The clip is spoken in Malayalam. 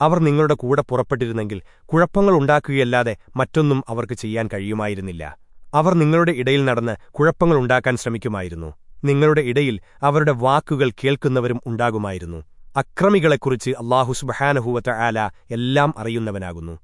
അവർ നിങ്ങളുടെ കൂടെ പുറപ്പെട്ടിരുന്നെങ്കിൽ കുഴപ്പങ്ങളുണ്ടാക്കുകയല്ലാതെ മറ്റൊന്നും അവർക്ക് ചെയ്യാൻ കഴിയുമായിരുന്നില്ല. അവർ നിങ്ങളുടെ ഇടയിൽ നടന്ന് കുഴപ്പങ്ങളുണ്ടാക്കാൻ ശ്രമിക്കുമായിരുന്നു. നിങ്ങളുടെ ഇടയിൽ അവരുടെ വാക്കുകൾ കേൾക്കുന്നവരും ഉണ്ടാകുമായിരുന്നു. അക്രമികളെക്കുറിച്ച് അള്ളാഹു സുബഹാനഹൂവത്ത ആല എല്ലാം അറിയുന്നവനാകുന്നു.